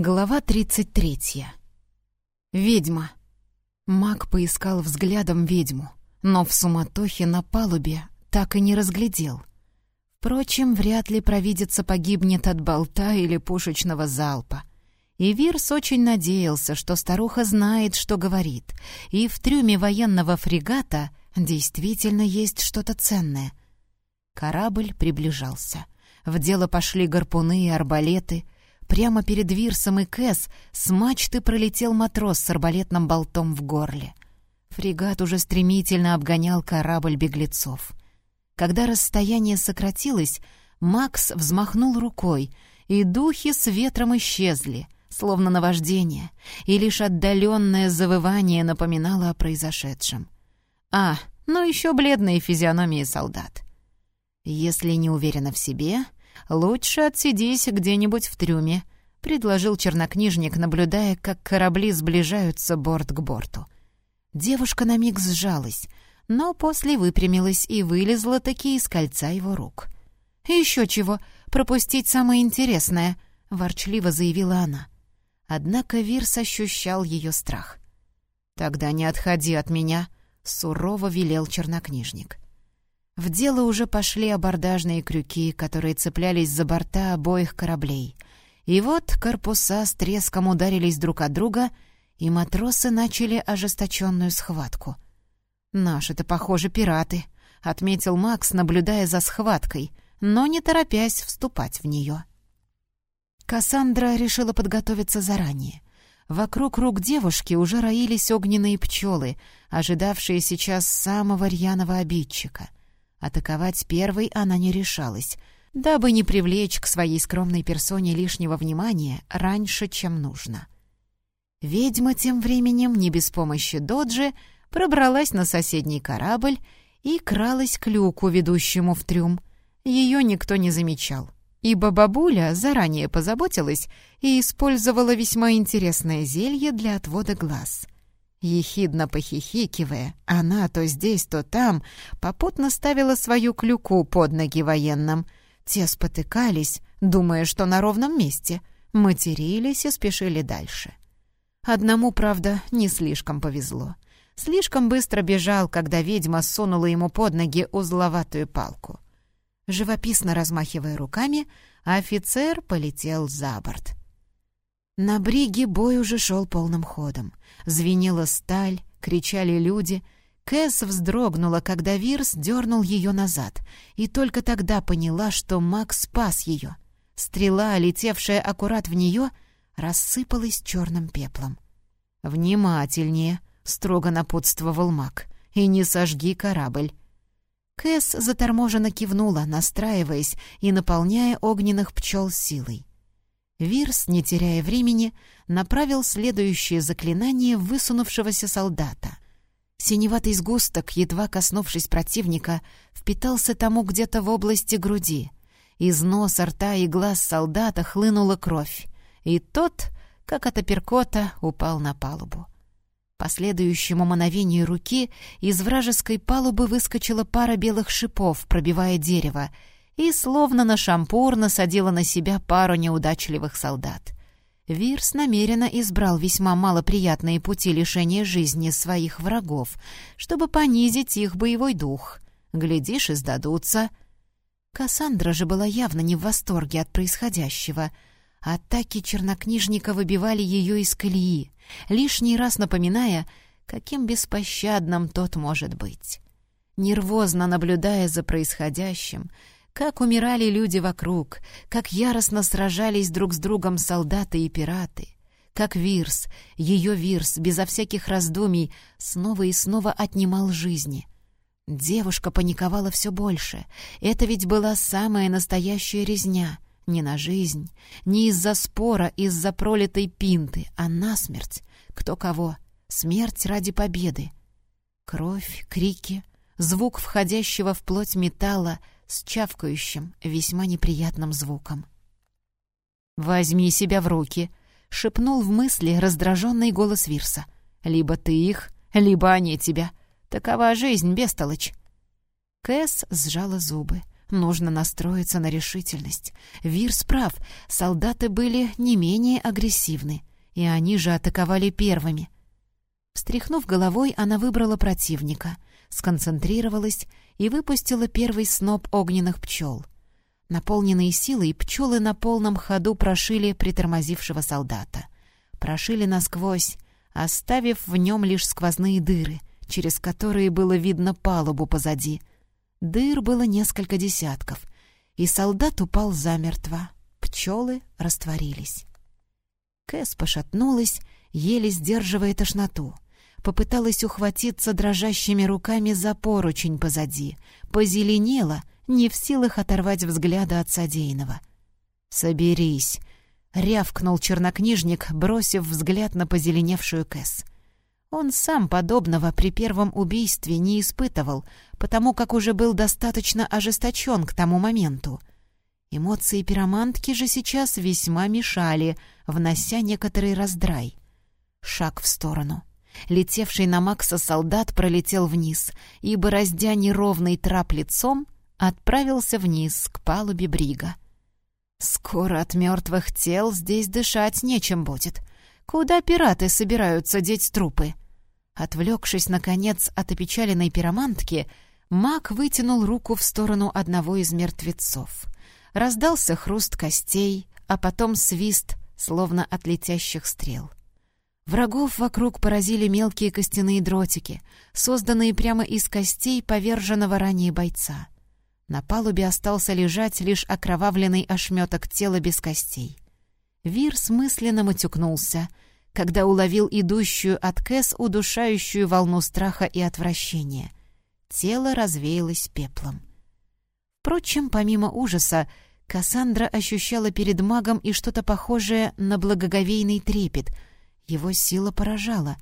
Глава 33. Ведьма. Маг поискал взглядом ведьму, но в суматохе на палубе так и не разглядел. Впрочем, вряд ли провидица погибнет от болта или пушечного залпа. И Вирс очень надеялся, что старуха знает, что говорит, и в трюме военного фрегата действительно есть что-то ценное. Корабль приближался. В дело пошли гарпуны и арбалеты — Прямо перед Вирсом и Кэс с мачты пролетел матрос с арбалетным болтом в горле. Фрегат уже стремительно обгонял корабль беглецов. Когда расстояние сократилось, Макс взмахнул рукой, и духи с ветром исчезли, словно наваждение, и лишь отдаленное завывание напоминало о произошедшем. А, ну еще бледные физиономии солдат. Если не уверена в себе, лучше отсидись где-нибудь в трюме», — предложил чернокнижник, наблюдая, как корабли сближаются борт к борту. Девушка на миг сжалась, но после выпрямилась и вылезла таки из кольца его рук. «Еще чего, пропустить самое интересное», — ворчливо заявила она. Однако Вирс ощущал ее страх. «Тогда не отходи от меня», — сурово велел чернокнижник. В дело уже пошли абордажные крюки, которые цеплялись за борта обоих кораблей. И вот корпуса с треском ударились друг от друга, и матросы начали ожесточенную схватку. «Наши-то, похоже, пираты», — отметил Макс, наблюдая за схваткой, но не торопясь вступать в нее. Кассандра решила подготовиться заранее. Вокруг рук девушки уже роились огненные пчелы, ожидавшие сейчас самого рьяного обидчика. Атаковать первой она не решалась, дабы не привлечь к своей скромной персоне лишнего внимания раньше, чем нужно. Ведьма тем временем, не без помощи Доджи, пробралась на соседний корабль и кралась к люку, ведущему в трюм. Ее никто не замечал, ибо бабуля заранее позаботилась и использовала весьма интересное зелье для отвода глаз — Ехидно похихикивая, она то здесь, то там попутно ставила свою клюку под ноги военным. Те спотыкались, думая, что на ровном месте, матерились и спешили дальше. Одному, правда, не слишком повезло. Слишком быстро бежал, когда ведьма сунула ему под ноги узловатую палку. Живописно размахивая руками, офицер полетел за борт. На бриге бой уже шел полным ходом. Звенела сталь, кричали люди. Кэс вздрогнула, когда Вирс дернул ее назад, и только тогда поняла, что маг спас ее. Стрела, летевшая аккурат в нее, рассыпалась черным пеплом. «Внимательнее!» — строго напутствовал маг. «И не сожги корабль!» Кэс заторможенно кивнула, настраиваясь и наполняя огненных пчел силой. Вирс, не теряя времени, направил следующее заклинание высунувшегося солдата. Синеватый сгусток, едва коснувшись противника, впитался тому где-то в области груди. Из носа, рта и глаз солдата хлынула кровь, и тот, как от апперкота, упал на палубу. По следующему мановению руки из вражеской палубы выскочила пара белых шипов, пробивая дерево, и словно на шампур насадила на себя пару неудачливых солдат. Вирс намеренно избрал весьма малоприятные пути лишения жизни своих врагов, чтобы понизить их боевой дух. Глядишь, и сдадутся. Кассандра же была явно не в восторге от происходящего. Атаки чернокнижника выбивали ее из колеи, лишний раз напоминая, каким беспощадным тот может быть. Нервозно наблюдая за происходящим, как умирали люди вокруг, как яростно сражались друг с другом солдаты и пираты, как Вирс, ее Вирс, безо всяких раздумий, снова и снова отнимал жизни. Девушка паниковала все больше. Это ведь была самая настоящая резня. Не на жизнь, не из-за спора, из-за пролитой пинты, а насмерть. Кто кого. Смерть ради победы. Кровь, крики, звук входящего в плоть металла — с чавкающим, весьма неприятным звуком. «Возьми себя в руки», — шепнул в мысли раздраженный голос Вирса. «Либо ты их, либо они тебя. Такова жизнь, бестолочь». Кэс сжала зубы. Нужно настроиться на решительность. Вирс прав, солдаты были не менее агрессивны, и они же атаковали первыми. Встряхнув головой, она выбрала противника, сконцентрировалась и выпустила первый сноп огненных пчел. Наполненные силой, пчелы на полном ходу прошили притормозившего солдата. Прошили насквозь, оставив в нем лишь сквозные дыры, через которые было видно палубу позади — Дыр было несколько десятков, и солдат упал замертво. Пчелы растворились. Кэс пошатнулась, еле сдерживая тошноту. Попыталась ухватиться дрожащими руками за поручень позади. Позеленела, не в силах оторвать взгляда от содеянного. «Соберись!» — рявкнул чернокнижник, бросив взгляд на позеленевшую Кэс. Он сам подобного при первом убийстве не испытывал, потому как уже был достаточно ожесточен к тому моменту. Эмоции пиромантки же сейчас весьма мешали, внося некоторый раздрай. Шаг в сторону. Летевший на Макса солдат пролетел вниз и, бороздя неровный трап лицом, отправился вниз к палубе брига. «Скоро от мертвых тел здесь дышать нечем будет», Куда пираты собираются деть трупы? Отвлекшись, наконец, от опечаленной пиромантки, маг вытянул руку в сторону одного из мертвецов. Раздался хруст костей, а потом свист, словно от летящих стрел. Врагов вокруг поразили мелкие костяные дротики, созданные прямо из костей поверженного ранее бойца. На палубе остался лежать лишь окровавленный ошметок тела без костей. Вир смысленно матюкнулся, когда уловил идущую от Кэс удушающую волну страха и отвращения. Тело развеялось пеплом. Впрочем, помимо ужаса, Кассандра ощущала перед магом и что-то похожее на благоговейный трепет. Его сила поражала.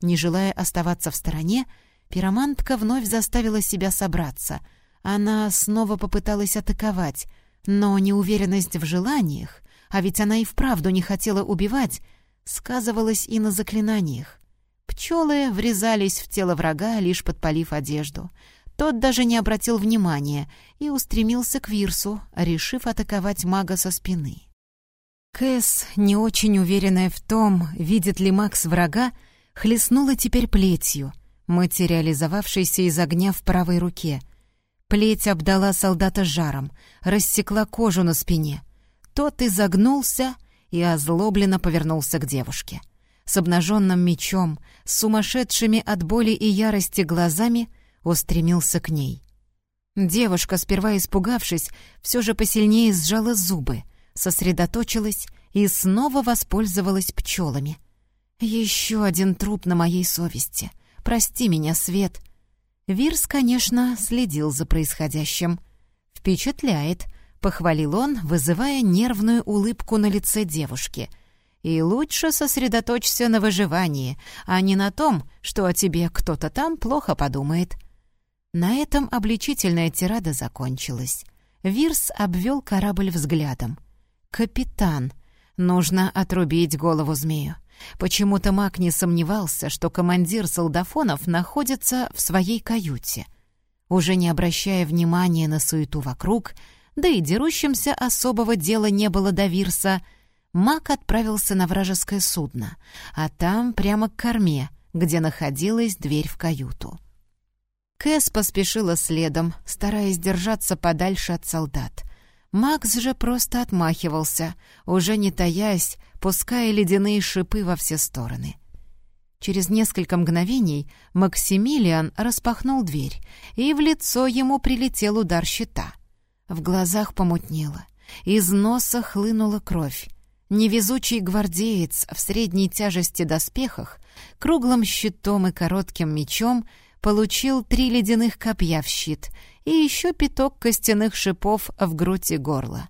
Не желая оставаться в стороне, пиромантка вновь заставила себя собраться. Она снова попыталась атаковать, но неуверенность в желаниях, а ведь она и вправду не хотела убивать, сказывалась и на заклинаниях. Пчелы врезались в тело врага, лишь подпалив одежду. Тот даже не обратил внимания и устремился к Вирсу, решив атаковать мага со спины. Кэс, не очень уверенная в том, видит ли Макс врага, хлестнула теперь плетью, материализовавшейся из огня в правой руке. Плеть обдала солдата жаром, рассекла кожу на спине — тот изогнулся и озлобленно повернулся к девушке. С обнаженным мечом, с сумасшедшими от боли и ярости глазами, устремился к ней. Девушка, сперва испугавшись, все же посильнее сжала зубы, сосредоточилась и снова воспользовалась пчелами. «Еще один труп на моей совести. Прости меня, Свет». Вирс, конечно, следил за происходящим. «Впечатляет», — похвалил он, вызывая нервную улыбку на лице девушки. «И лучше сосредоточься на выживании, а не на том, что о тебе кто-то там плохо подумает». На этом обличительная тирада закончилась. Вирс обвел корабль взглядом. «Капитан! Нужно отрубить голову змею». Почему-то маг не сомневался, что командир солдафонов находится в своей каюте. Уже не обращая внимания на суету вокруг, да и дерущимся особого дела не было до Вирса, маг отправился на вражеское судно, а там прямо к корме, где находилась дверь в каюту. Кэс поспешила следом, стараясь держаться подальше от солдат. Макс же просто отмахивался, уже не таясь, пуская ледяные шипы во все стороны. Через несколько мгновений Максимилиан распахнул дверь, и в лицо ему прилетел удар щита. В глазах помутнело. Из носа хлынула кровь. Невезучий гвардеец в средней тяжести доспехах, круглым щитом и коротким мечом получил три ледяных копья в щит и еще пяток костяных шипов в грудь и горло.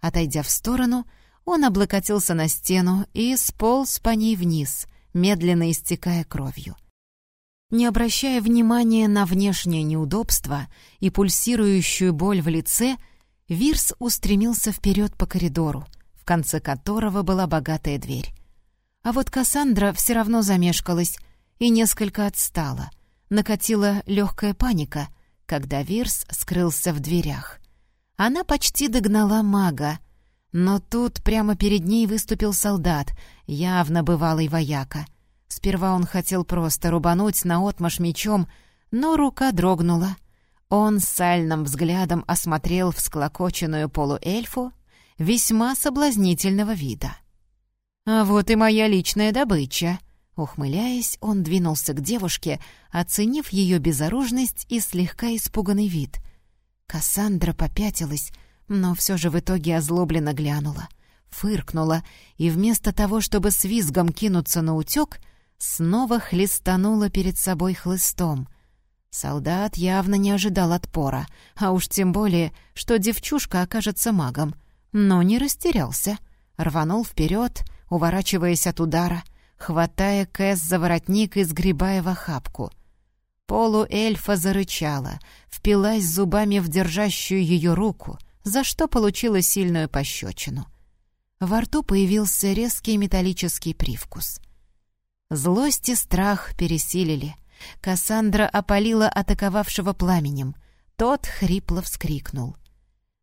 Отойдя в сторону, он облокотился на стену и сполз по ней вниз, медленно истекая кровью. Не обращая внимания на внешнее неудобство и пульсирующую боль в лице, Вирс устремился вперед по коридору, в конце которого была богатая дверь. А вот Кассандра все равно замешкалась и несколько отстала. Накатила легкая паника, когда Вирс скрылся в дверях — Она почти догнала мага, но тут прямо перед ней выступил солдат, явно бывалый вояка. Сперва он хотел просто рубануть наотмашь мечом, но рука дрогнула. Он сальным взглядом осмотрел всклокоченную полуэльфу весьма соблазнительного вида. «А вот и моя личная добыча!» Ухмыляясь, он двинулся к девушке, оценив ее безоружность и слегка испуганный вид. Кассандра попятилась, но все же в итоге озлобленно глянула, фыркнула и вместо того, чтобы с визгом кинуться на утек, снова хлестанула перед собой хлыстом. Солдат явно не ожидал отпора, а уж тем более, что девчушка окажется магом. Но не растерялся. Рванул вперед, уворачиваясь от удара, хватая Кэс за воротник и сгребая в охапку. Полуэльфа зарычала, впилась зубами в держащую ее руку, за что получила сильную пощечину. Во рту появился резкий металлический привкус. Злость и страх пересилили. Кассандра опалила атаковавшего пламенем. Тот хрипло вскрикнул.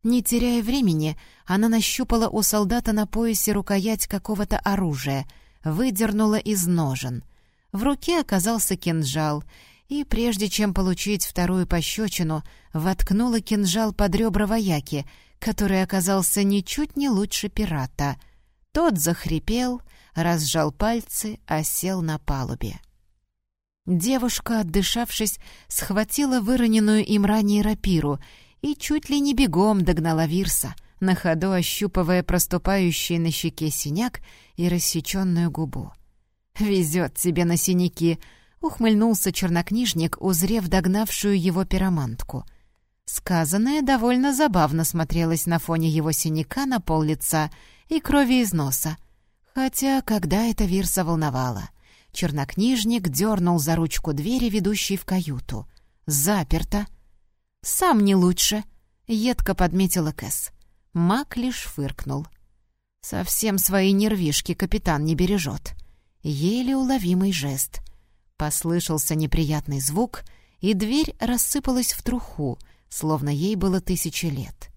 Не теряя времени, она нащупала у солдата на поясе рукоять какого-то оружия, выдернула из ножен. В руке оказался кинжал, и прежде чем получить вторую пощечину, воткнула кинжал под ребра вояки, который оказался ничуть не лучше пирата. Тот захрипел, разжал пальцы, а сел на палубе. Девушка, отдышавшись, схватила выроненную им ранее рапиру и чуть ли не бегом догнала Вирса, на ходу ощупывая проступающий на щеке синяк и рассеченную губу. «Везет тебе на синяки!» — ухмыльнулся чернокнижник, узрев догнавшую его пиромантку. Сказанное довольно забавно смотрелось на фоне его синяка на пол лица и крови из носа. Хотя, когда это Вирса волновало? Чернокнижник дернул за ручку двери, ведущей в каюту. «Заперто!» «Сам не лучше», — едко подметила Кэс. Мак лишь фыркнул. «Совсем свои нервишки капитан не бережет». Еле уловимый жест. Послышался неприятный звук, и дверь рассыпалась в труху, словно ей было тысячи лет.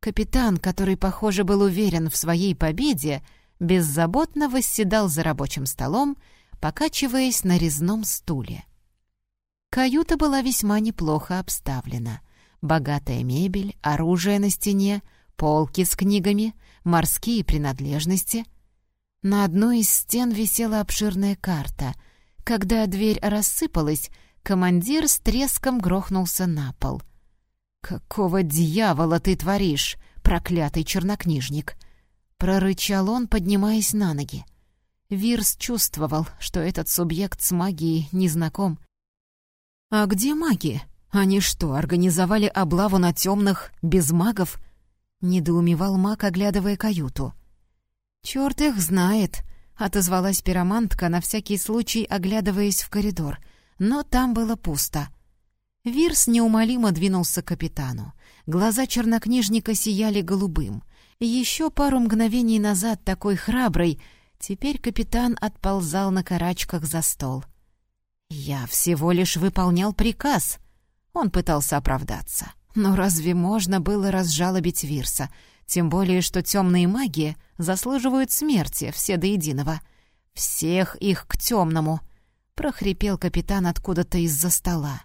Капитан, который, похоже, был уверен в своей победе, беззаботно восседал за рабочим столом, покачиваясь на резном стуле. Каюта была весьма неплохо обставлена. Богатая мебель, оружие на стене, полки с книгами, морские принадлежности. На одной из стен висела обширная карта. Когда дверь рассыпалась, командир с треском грохнулся на пол. «Какого дьявола ты творишь, проклятый чернокнижник?» Прорычал он, поднимаясь на ноги. Вирс чувствовал, что этот субъект с магией не. «А где маги? Они что, организовали облаву на темных без магов?» — недоумевал маг, оглядывая каюту. «Черт их знает!» — отозвалась пиромантка, на всякий случай оглядываясь в коридор. Но там было пусто. Вирс неумолимо двинулся к капитану. Глаза чернокнижника сияли голубым. Еще пару мгновений назад такой храбрый, теперь капитан отползал на карачках за стол. «Я всего лишь выполнял приказ», он пытался оправдаться. Но разве можно было разжалобить Вирса? Тем более, что темные маги заслуживают смерти, все до единого. «Всех их к темному!» — прохрипел капитан откуда-то из-за стола.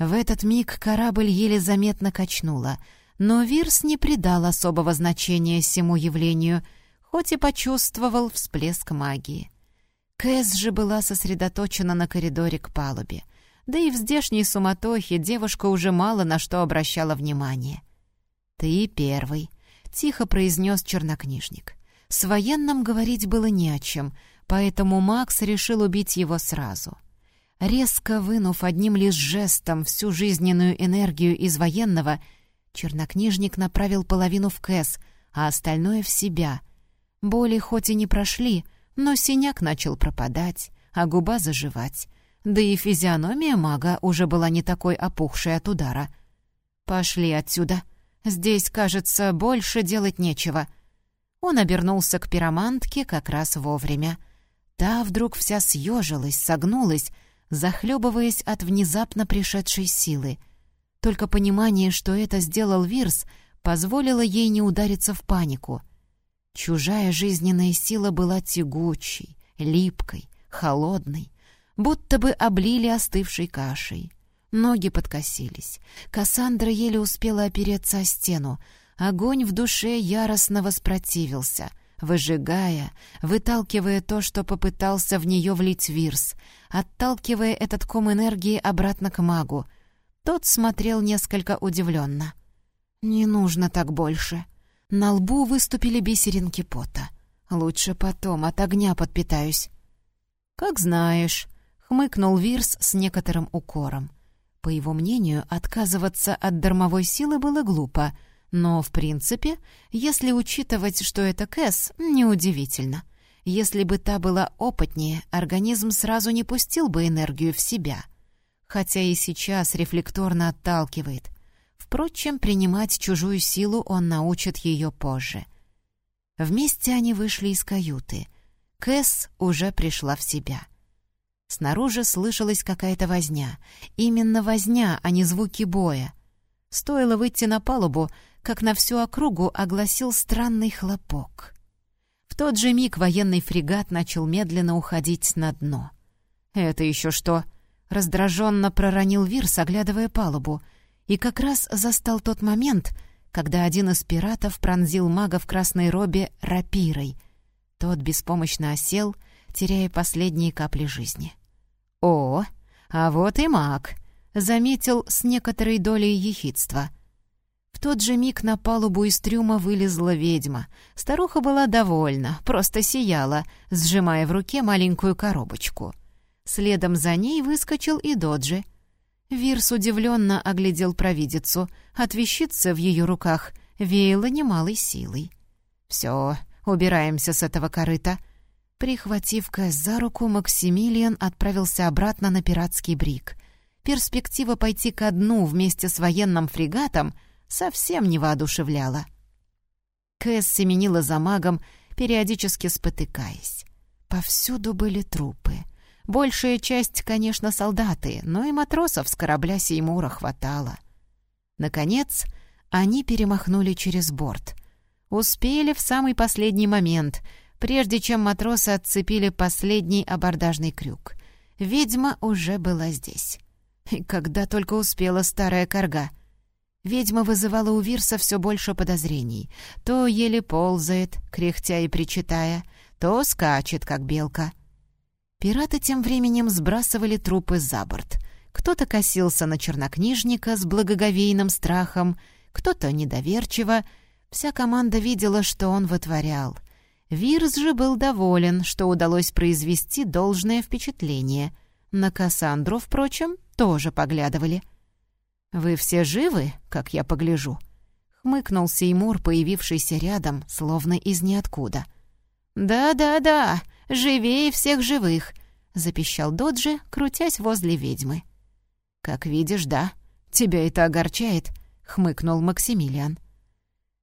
В этот миг корабль еле заметно качнула, но Вирс не придал особого значения всему явлению, хоть и почувствовал всплеск магии. Кэс же была сосредоточена на коридоре к палубе — да и в здешней суматохе девушка уже мало на что обращала внимание. «Ты первый», — тихо произнес чернокнижник. С военным говорить было не о чем, поэтому Макс решил убить его сразу. Резко вынув одним лишь жестом всю жизненную энергию из военного, чернокнижник направил половину в Кэс, а остальное в себя. Боли хоть и не прошли, но синяк начал пропадать, а губа заживать — да и физиономия мага уже была не такой опухшей от удара. «Пошли отсюда. Здесь, кажется, больше делать нечего». Он обернулся к пиромантке как раз вовремя. Та вдруг вся съежилась, согнулась, захлебываясь от внезапно пришедшей силы. Только понимание, что это сделал Вирс, позволило ей не удариться в панику. Чужая жизненная сила была тягучей, липкой, холодной, будто бы облили остывшей кашей. Ноги подкосились. Кассандра еле успела опереться о стену. Огонь в душе яростно воспротивился, выжигая, выталкивая то, что попытался в нее влить вирс, отталкивая этот ком энергии обратно к магу. Тот смотрел несколько удивленно. «Не нужно так больше». На лбу выступили бисеринки пота. «Лучше потом, от огня подпитаюсь». «Как знаешь», — хмыкнул Вирс с некоторым укором. По его мнению, отказываться от дармовой силы было глупо, но, в принципе, если учитывать, что это Кэс, неудивительно. Если бы та была опытнее, организм сразу не пустил бы энергию в себя. Хотя и сейчас рефлекторно отталкивает. Впрочем, принимать чужую силу он научит ее позже. Вместе они вышли из каюты. Кэс уже пришла в себя. Снаружи слышалась какая-то возня. Именно возня, а не звуки боя. Стоило выйти на палубу, как на всю округу огласил странный хлопок. В тот же миг военный фрегат начал медленно уходить на дно. «Это еще что?» — раздраженно проронил Вирс, оглядывая палубу, и как раз застал тот момент, когда один из пиратов пронзил мага в красной робе рапирой. Тот беспомощно осел, теряя последние капли жизни. «О, а вот и маг», — заметил с некоторой долей ехидства. В тот же миг на палубу из трюма вылезла ведьма. Старуха была довольна, просто сияла, сжимая в руке маленькую коробочку. Следом за ней выскочил и Доджи. Вирс удивленно оглядел провидицу. От вещицы в ее руках веяло немалой силой. «Все, убираемся с этого корыта», Прихватив Кэс за руку, Максимилиан отправился обратно на пиратский брик. Перспектива пойти ко дну вместе с военным фрегатом совсем не воодушевляла. Кэс семенила за магом, периодически спотыкаясь. Повсюду были трупы. Большая часть, конечно, солдаты, но и матросов с корабля Сеймура хватало. Наконец, они перемахнули через борт. Успели в самый последний момент — прежде чем матросы отцепили последний абордажный крюк. Ведьма уже была здесь. И когда только успела старая корга. Ведьма вызывала у Вирса все больше подозрений. То еле ползает, кряхтя и причитая, то скачет, как белка. Пираты тем временем сбрасывали трупы за борт. Кто-то косился на чернокнижника с благоговейным страхом, кто-то недоверчиво. Вся команда видела, что он вытворял — Вирс же был доволен, что удалось произвести должное впечатление. На Кассандру, впрочем, тоже поглядывали. «Вы все живы, как я погляжу?» — хмыкнул Сеймур, появившийся рядом, словно из ниоткуда. «Да-да-да, живее всех живых!» — запищал Доджи, крутясь возле ведьмы. «Как видишь, да. Тебя это огорчает», — хмыкнул Максимилиан.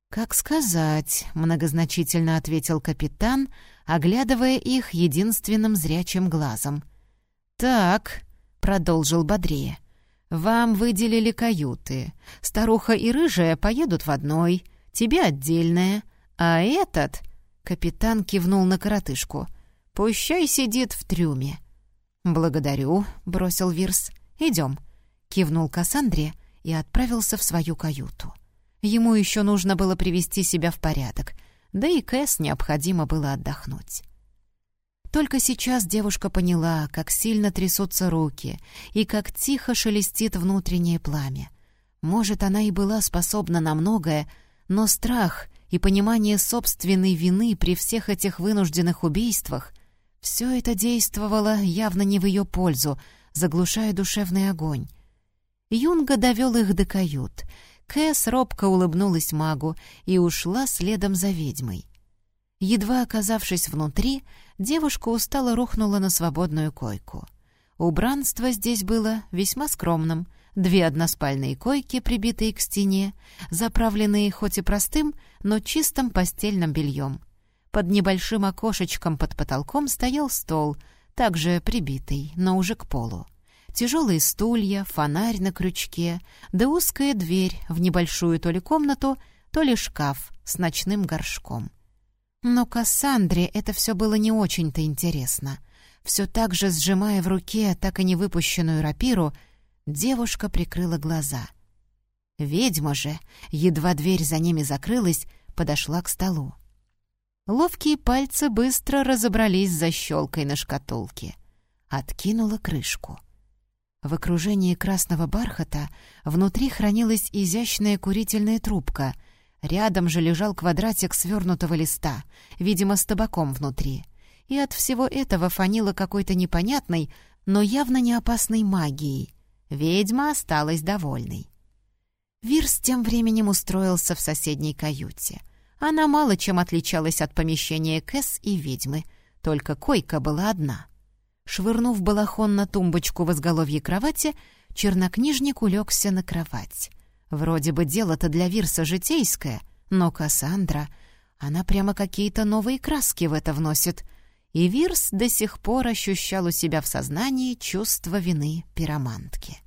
«Как сказать», — многозначительно ответил капитан, оглядывая их единственным зрячим глазом. «Так», — продолжил бодрее, — «вам выделили каюты. Старуха и рыжая поедут в одной, тебе отдельная, а этот...» — капитан кивнул на коротышку. «Пущай сидит в трюме». «Благодарю», — бросил Вирс. «Идем», — кивнул Кассандре и отправился в свою каюту. Ему еще нужно было привести себя в порядок, да и Кэс необходимо было отдохнуть. Только сейчас девушка поняла, как сильно трясутся руки и как тихо шелестит внутреннее пламя. Может, она и была способна на многое, но страх и понимание собственной вины при всех этих вынужденных убийствах — все это действовало явно не в ее пользу, заглушая душевный огонь. Юнга довел их до кают — Кэс робко улыбнулась магу и ушла следом за ведьмой. Едва оказавшись внутри, девушка устало рухнула на свободную койку. Убранство здесь было весьма скромным. Две односпальные койки, прибитые к стене, заправленные хоть и простым, но чистым постельным бельем. Под небольшим окошечком под потолком стоял стол, также прибитый, но уже к полу. Тяжелые стулья, фонарь на крючке, да узкая дверь в небольшую то ли комнату, то ли шкаф с ночным горшком. Но Кассандре это все было не очень-то интересно. Все так же, сжимая в руке так и не выпущенную рапиру, девушка прикрыла глаза. Ведьма же, едва дверь за ними закрылась, подошла к столу. Ловкие пальцы быстро разобрались за щелкой на шкатулке. Откинула крышку. В окружении красного бархата внутри хранилась изящная курительная трубка. Рядом же лежал квадратик свернутого листа, видимо, с табаком внутри. И от всего этого фанило какой-то непонятной, но явно не опасной магией. Ведьма осталась довольной. Вирс тем временем устроился в соседней каюте. Она мало чем отличалась от помещения Кэс и ведьмы, только койка была одна. Швырнув балахон на тумбочку в изголовье кровати, чернокнижник улегся на кровать. Вроде бы дело-то для Вирса житейское, но Кассандра, она прямо какие-то новые краски в это вносит. И Вирс до сих пор ощущал у себя в сознании чувство вины пиромантки.